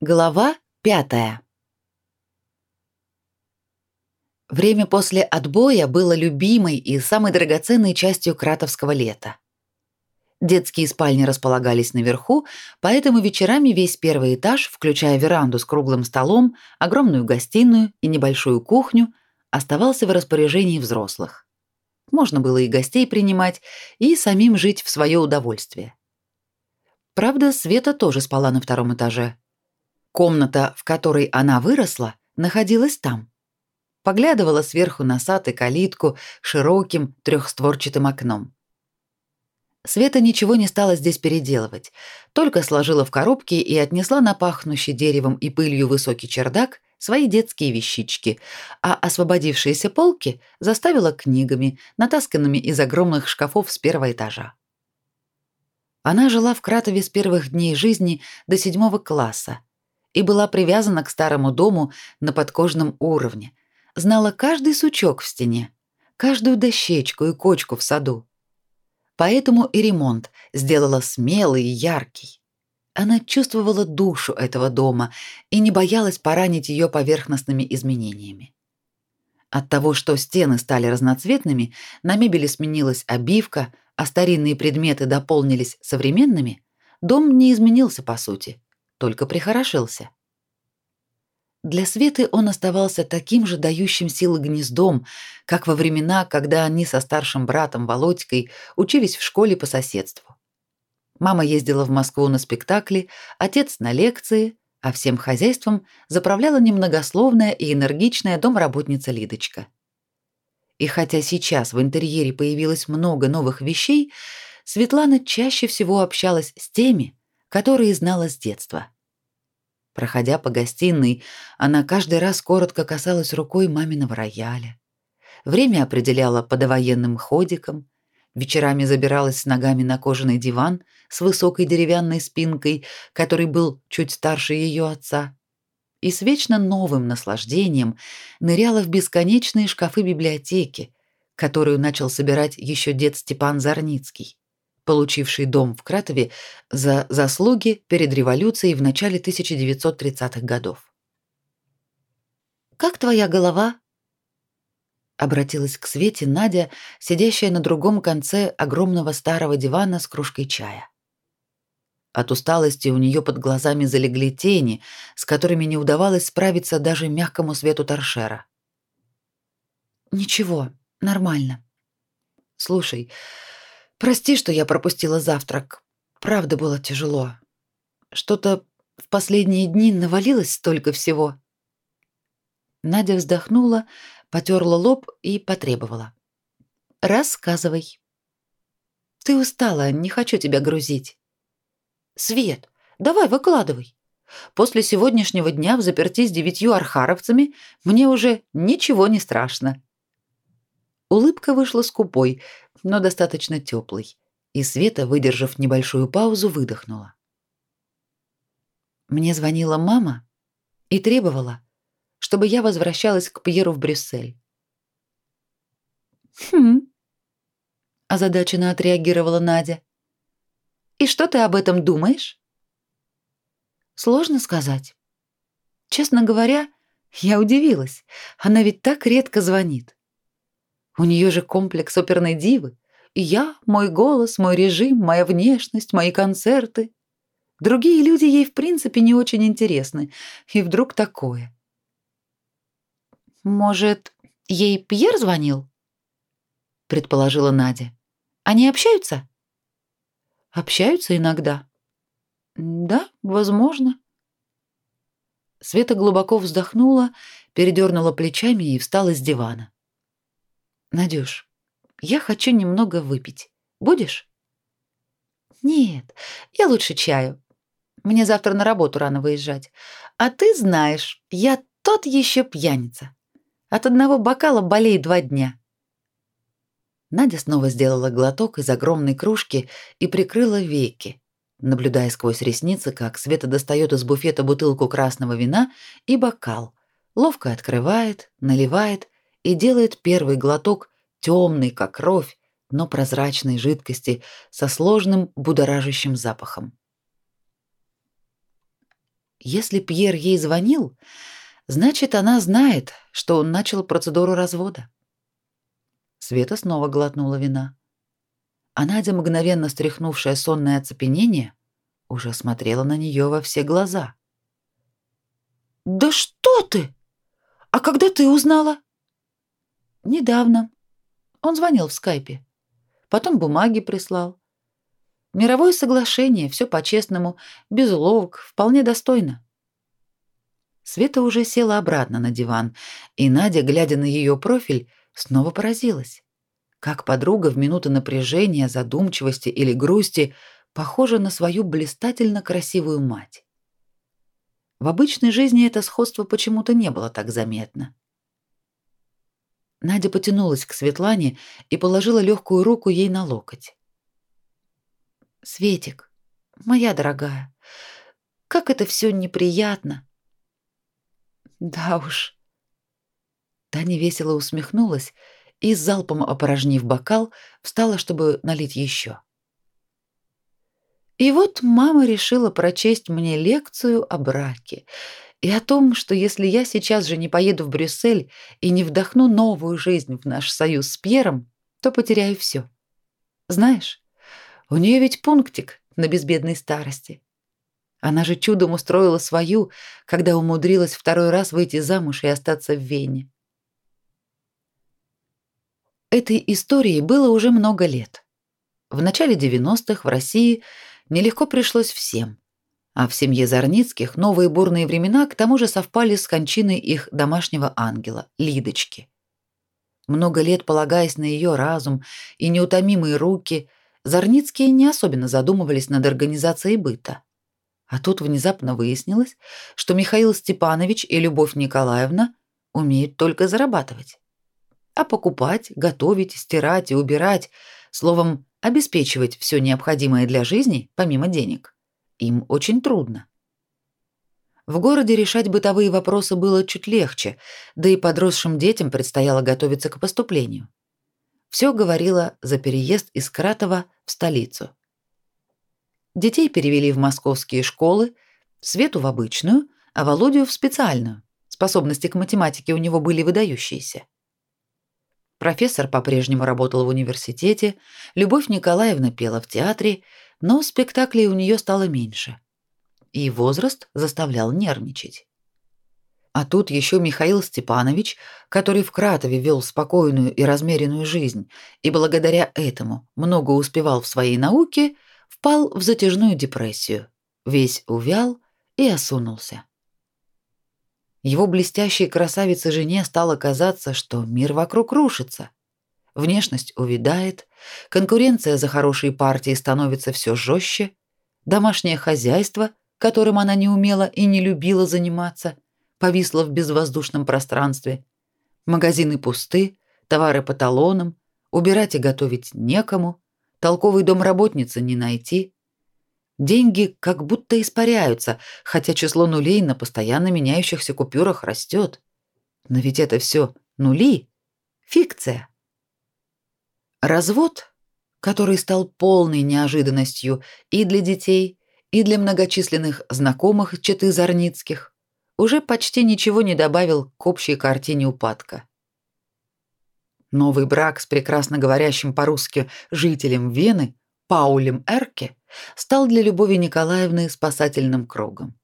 Глава пятая. Время после отбоя было любимой и самой драгоценной частью кратовского лета. Детские спальни располагались наверху, поэтому вечерами весь первый этаж, включая веранду с круглым столом, огромную гостиную и небольшую кухню, оставался в распоряжении взрослых. Можно было и гостей принимать, и самим жить в свое удовольствие. Правда, Света тоже спала на втором этаже. Комната, в которой она выросла, находилась там. Поглядывала сверху на сад и калитку широким трехстворчатым окном. Света ничего не стала здесь переделывать, только сложила в коробки и отнесла на пахнущий деревом и пылью высокий чердак свои детские вещички, а освободившиеся полки заставила книгами, натасканными из огромных шкафов с первого этажа. Она жила в Кратове с первых дней жизни до седьмого класса и была привязана к старому дому на подкожном уровне, знала каждый сучок в стене, каждую дощечку и кочку в саду. Поэтому и ремонт сделала смелый и яркий. Она чувствовала душу этого дома и не боялась поранить ее поверхностными изменениями. От того, что стены стали разноцветными, на мебели сменилась обивка, а старинные предметы дополнились современными, дом не изменился по сути только прихорошился. Для Светы он оставался таким же дающим силы гнездом, как во времена, когда они со старшим братом Володькой учились в школе по соседству. Мама ездила в Москву на спектакли, отец на лекции, а всем хозяйством заправляла немногословная и энергичная домработница Лидочка. И хотя сейчас в интерьере появилось много новых вещей, Светлана чаще всего общалась с теми, которые знала с детства. Проходя по гостиной, она каждый раз коротко касалась рукой маминого рояля. Время определяла по довоенным ходикам, вечерами забиралась с ногами на кожаный диван с высокой деревянной спинкой, который был чуть старше ее отца, и с вечно новым наслаждением ныряла в бесконечные шкафы библиотеки, которую начал собирать еще дед Степан Зарницкий получивший дом в Кратове за заслуги перед революцией в начале 1930-х годов. «Как твоя голова?» Обратилась к Свете Надя, сидящая на другом конце огромного старого дивана с кружкой чая. От усталости у нее под глазами залегли тени, с которыми не удавалось справиться даже мягкому свету торшера. «Ничего, нормально. Слушай, Прости, что я пропустила завтрак. Правда было тяжело. Что-то в последние дни навалилось столько всего. Надя вздохнула, потерла лоб и потребовала: "Рассказывай". Ты устала, не хочу тебя грузить. Свет, давай выкладывай. После сегодняшнего дня в заперти с девятью архаровцами мне уже ничего не страшно. Улыбка вышла скупой, но достаточно теплой, и Света, выдержав небольшую паузу, выдохнула. Мне звонила мама и требовала, чтобы я возвращалась к Пьеру в Брюссель. Хм. Озадаченно отреагировала Надя. И что ты об этом думаешь? Сложно сказать. Честно говоря, я удивилась. Она ведь так редко звонит. У нее же комплекс оперной дивы. И я, мой голос, мой режим, моя внешность, мои концерты. Другие люди ей в принципе не очень интересны. И вдруг такое. Может, ей Пьер звонил? предположила Надя. Они общаются? Общаются иногда. Да, возможно. Света глубоко вздохнула, передернула плечами и встала с дивана. Надюш, я хочу немного выпить. Будешь? Нет, я лучше чаю. Мне завтра на работу рано выезжать. А ты знаешь, я тот еще пьяница. От одного бокала болеет два дня. Надя снова сделала глоток из огромной кружки и прикрыла веки, наблюдая сквозь ресницы, как Света достает из буфета бутылку красного вина и бокал, ловко открывает, наливает и делает первый глоток темный, как кровь, но прозрачной жидкости со сложным будоражащим запахом. Если Пьер ей звонил, значит, она знает, что он начал процедуру развода. Света снова глотнула вина. А Надя, мгновенно стряхнувшая сонное оцепенение, уже смотрела на нее во все глаза. «Да что ты? А когда ты узнала?» «Недавно. Он звонил в скайпе. Потом бумаги прислал. Мировое соглашение, все по-честному, без уловок, вполне достойно». Света уже села обратно на диван, и Надя, глядя на ее профиль, снова поразилась. Как подруга в минуты напряжения, задумчивости или грусти похожа на свою блистательно красивую мать. В обычной жизни это сходство почему-то не было так заметно. Надя потянулась к Светлане и положила легкую руку ей на локоть. Светик, моя дорогая, как это все неприятно. Да уж. Таня весело усмехнулась и, залпом опорожнив бокал, встала, чтобы налить еще. И вот мама решила прочесть мне лекцию о браке и о том, что если я сейчас же не поеду в Брюссель и не вдохну новую жизнь в наш союз с Пьером, то потеряю все. Знаешь, у нее ведь пунктик на безбедной старости. Она же чудом устроила свою, когда умудрилась второй раз выйти замуж и остаться в Вене. Этой истории было уже много лет. В начале 90-х в России нелегко пришлось всем. А в семье Зарницких новые бурные времена к тому же совпали с кончиной их домашнего ангела, Лидочки. Много лет полагаясь на ее разум и неутомимые руки, Зарницкие не особенно задумывались над организацией быта. А тут внезапно выяснилось, что Михаил Степанович и Любовь Николаевна умеют только зарабатывать. А покупать, готовить, стирать и убирать, словом, обеспечивать все необходимое для жизни, помимо денег, им очень трудно. В городе решать бытовые вопросы было чуть легче, да и подросшим детям предстояло готовиться к поступлению. Все говорило за переезд из Кратова в столицу. Детей перевели в московские школы, Свету в обычную, а Володю в специальную. Способности к математике у него были выдающиеся. Профессор по-прежнему работал в университете, Любовь Николаевна пела в театре, но спектаклей у нее стало меньше. И возраст заставлял нервничать. А тут еще Михаил Степанович, который в Кратове вел спокойную и размеренную жизнь, и благодаря этому много успевал в своей науке – впал в затяжную депрессию, весь увял и осунулся. Его блестящей красавице жене стало казаться, что мир вокруг рушится. Внешность увядает, конкуренция за хорошие партии становится все жестче, домашнее хозяйство, которым она не умела и не любила заниматься, повисло в безвоздушном пространстве. Магазины пусты, товары по талонам, убирать и готовить некому, толковой домработницы не найти. Деньги как будто испаряются, хотя число нулей на постоянно меняющихся купюрах растет. Но ведь это все нули, фикция. Развод, который стал полной неожиданностью и для детей, и для многочисленных знакомых четы Зарницких, уже почти ничего не добавил к общей картине упадка. Новый брак с прекрасно говорящим по-русски жителем Вены, Паулем Эрке, стал для Любови Николаевны спасательным кругом.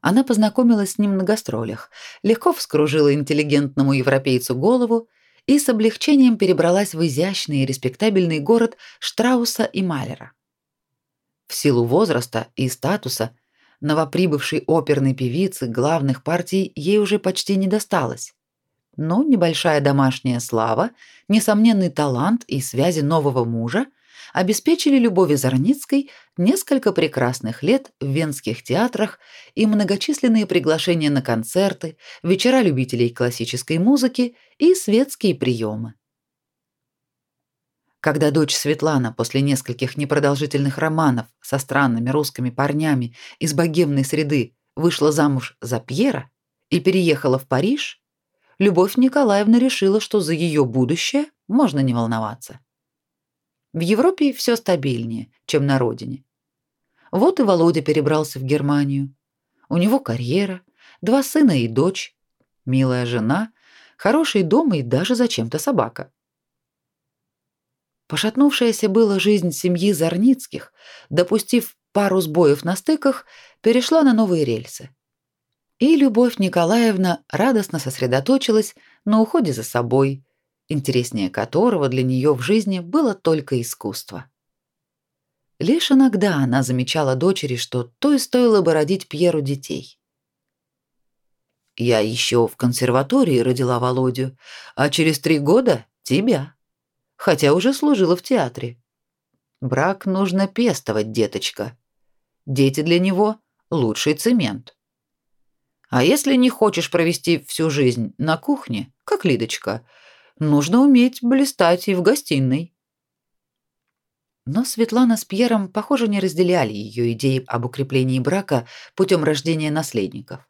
Она познакомилась с ним на гастролях, легко вскружила интеллигентному европейцу голову и с облегчением перебралась в изящный и респектабельный город Штрауса и Малера. В силу возраста и статуса новоприбывшей оперной певицы главных партий ей уже почти не досталось но небольшая домашняя слава, несомненный талант и связи нового мужа обеспечили Любови Зарницкой несколько прекрасных лет в венских театрах и многочисленные приглашения на концерты, вечера любителей классической музыки и светские приемы. Когда дочь Светлана после нескольких непродолжительных романов со странными русскими парнями из богемной среды вышла замуж за Пьера и переехала в Париж, Любовь Николаевна решила, что за ее будущее можно не волноваться. В Европе все стабильнее, чем на родине. Вот и Володя перебрался в Германию. У него карьера, два сына и дочь, милая жена, хороший дом и даже зачем-то собака. Пошатнувшаяся была жизнь семьи Зарницких, допустив пару сбоев на стыках, перешла на новые рельсы. И Любовь Николаевна радостно сосредоточилась на уходе за собой, интереснее которого для нее в жизни было только искусство. Лишь иногда она замечала дочери, что то и стоило бы родить Пьеру детей. «Я еще в консерватории родила Володю, а через три года — тебя, хотя уже служила в театре. Брак нужно пестовать, деточка. Дети для него — лучший цемент». А если не хочешь провести всю жизнь на кухне, как Лидочка, нужно уметь блистать и в гостиной. Но Светлана с Пьером, похоже, не разделяли ее идеи об укреплении брака путем рождения наследников.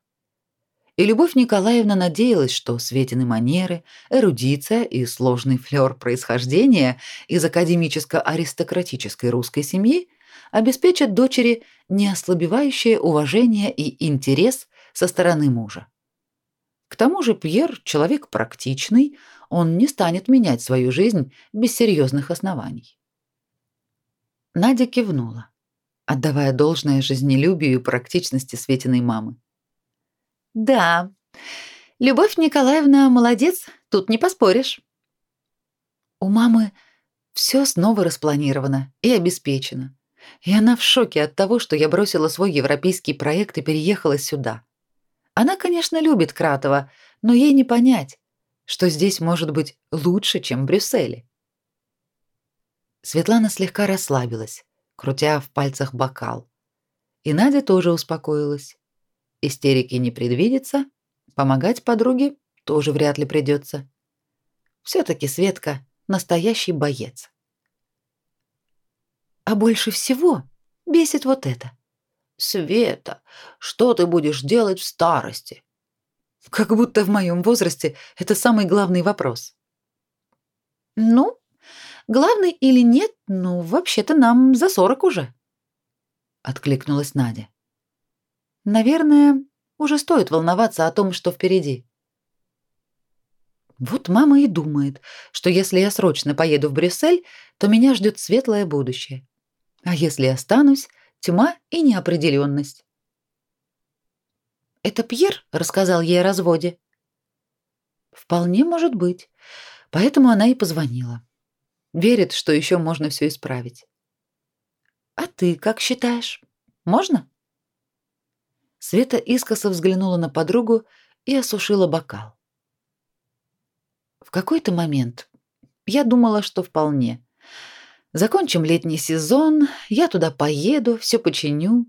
И Любовь Николаевна надеялась, что Светины манеры, эрудиция и сложный флёр происхождения из академическо-аристократической русской семьи обеспечат дочери неослабевающее уважение и интерес со стороны мужа. К тому же Пьер человек практичный, он не станет менять свою жизнь без серьезных оснований. Надя кивнула, отдавая должное жизнелюбию и практичности Светиной мамы. Да. Любовь Николаевна молодец, тут не поспоришь. У мамы все снова распланировано и обеспечено. И она в шоке от того, что я бросила свой европейский проект и переехала сюда. Она, конечно, любит Кратова, но ей не понять, что здесь может быть лучше, чем в Брюсселе. Светлана слегка расслабилась, крутя в пальцах бокал. И Надя тоже успокоилась. Истерики не предвидится, помогать подруге тоже вряд ли придется. Все-таки Светка настоящий боец. А больше всего бесит вот это. Света, что ты будешь делать в старости? Как будто в моем возрасте это самый главный вопрос. Ну, главный или нет, ну, вообще-то нам за сорок уже. Откликнулась Надя. Наверное, уже стоит волноваться о том, что впереди. Вот мама и думает, что если я срочно поеду в Брюссель, то меня ждет светлое будущее. А если останусь, тьма и неопределенность. Это Пьер рассказал ей о разводе. Вполне может быть. Поэтому она и позвонила. Верит, что еще можно все исправить. А ты как считаешь? Можно? Света искоса взглянула на подругу и осушила бокал. В какой-то момент я думала, что вполне. Закончим летний сезон, я туда поеду, все починю,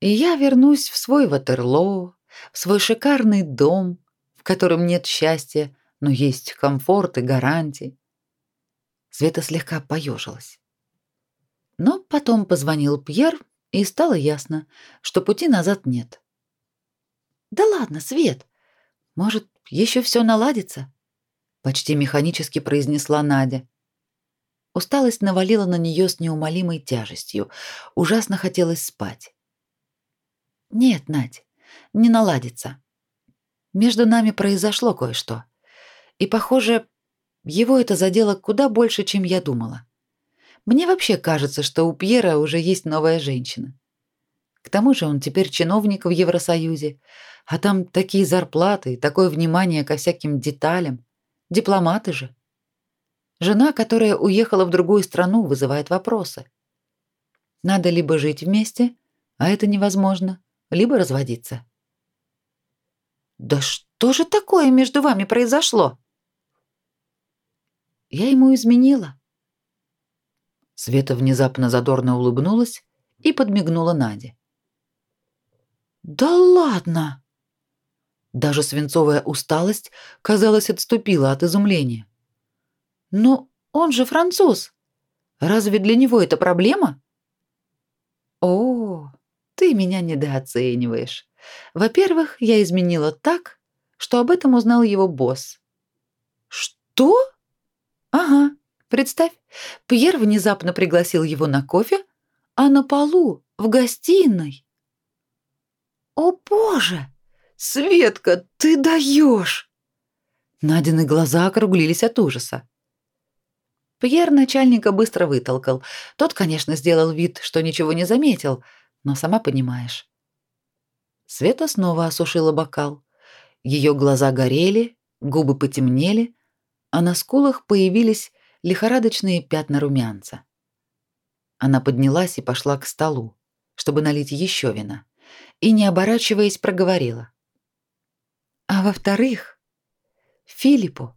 и я вернусь в свой Ватерлоо, в свой шикарный дом, в котором нет счастья, но есть комфорт и гарантии. Света слегка поежилась. Но потом позвонил Пьер, и стало ясно, что пути назад нет. Да ладно, Свет. Может, еще все наладится? почти механически произнесла Надя. Усталость навалила на нее с неумолимой тяжестью. Ужасно хотелось спать. Нет, Надь, не наладится. Между нами произошло кое-что. И, похоже, его это задело куда больше, чем я думала. Мне вообще кажется, что у Пьера уже есть новая женщина. К тому же он теперь чиновник в Евросоюзе, а там такие зарплаты и такое внимание ко всяким деталям. Дипломаты же. Жена, которая уехала в другую страну, вызывает вопросы. Надо либо жить вместе, а это невозможно, либо разводиться. Да что же такое между вами произошло? Я ему изменила. Света внезапно задорно улыбнулась и подмигнула Наде. Да ладно. Даже свинцовая усталость, казалось, отступила от изумления. Но он же француз. Разве для него это проблема? О, ты меня недооцениваешь. Во-первых, я изменила так, что об этом узнал его босс. Что? Ага, представь, Пьер внезапно пригласил его на кофе, а на полу, в гостиной. «О, боже! Светка, ты даешь!» Надины глаза округлились от ужаса. Пьер начальника быстро вытолкал. Тот, конечно, сделал вид, что ничего не заметил, но сама понимаешь. Света снова осушила бокал. Ее глаза горели, губы потемнели, а на скулах появились лихорадочные пятна румянца. Она поднялась и пошла к столу, чтобы налить еще вина, и, не оборачиваясь, проговорила. А во-вторых, Филиппу,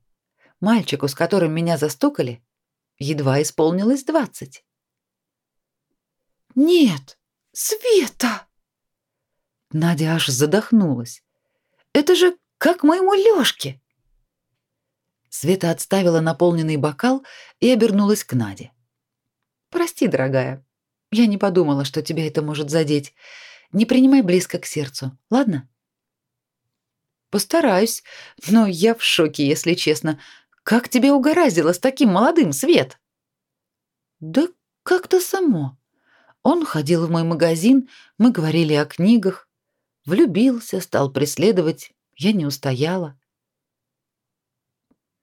мальчику, с которым меня застукали, едва исполнилось двадцать. «Нет, Света!» Надя аж задохнулась. «Это же как моему Лёшке!» Света отставила наполненный бокал и обернулась к Наде. «Прости, дорогая, я не подумала, что тебя это может задеть. Не принимай близко к сердцу, ладно?» «Постараюсь, но я в шоке, если честно. Как тебя угораздило с таким молодым, Свет?» «Да как-то само. Он ходил в мой магазин, мы говорили о книгах. Влюбился, стал преследовать, я не устояла.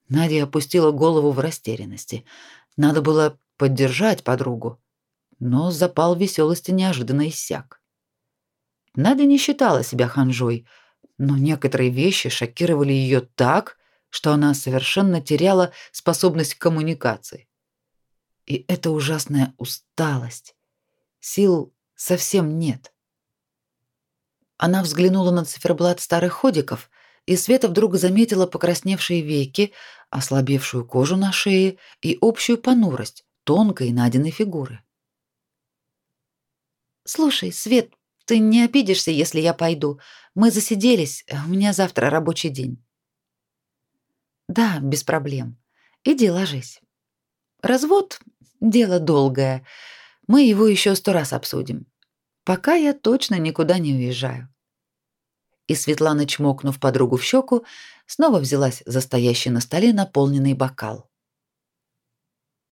Надя опустила голову в растерянности. Надо было поддержать подругу, но запал веселости неожиданно иссяк. Надя не считала себя ханжой, но некоторые вещи шокировали ее так, что она совершенно теряла способность к коммуникации. И это ужасная усталость. Сил совсем нет. Она взглянула на циферблат старых ходиков, и Света вдруг заметила покрасневшие веки, ослабевшую кожу на шее и общую понурость тонкой Надиной фигуры. «Слушай, Свет, ты не обидишься, если я пойду? Мы засиделись, у меня завтра рабочий день». «Да, без проблем. Иди ложись. Развод — дело долгое. Мы его еще сто раз обсудим. Пока я точно никуда не уезжаю». И Светлана, чмокнув подругу в щеку, снова взялась за стоящий на столе наполненный бокал.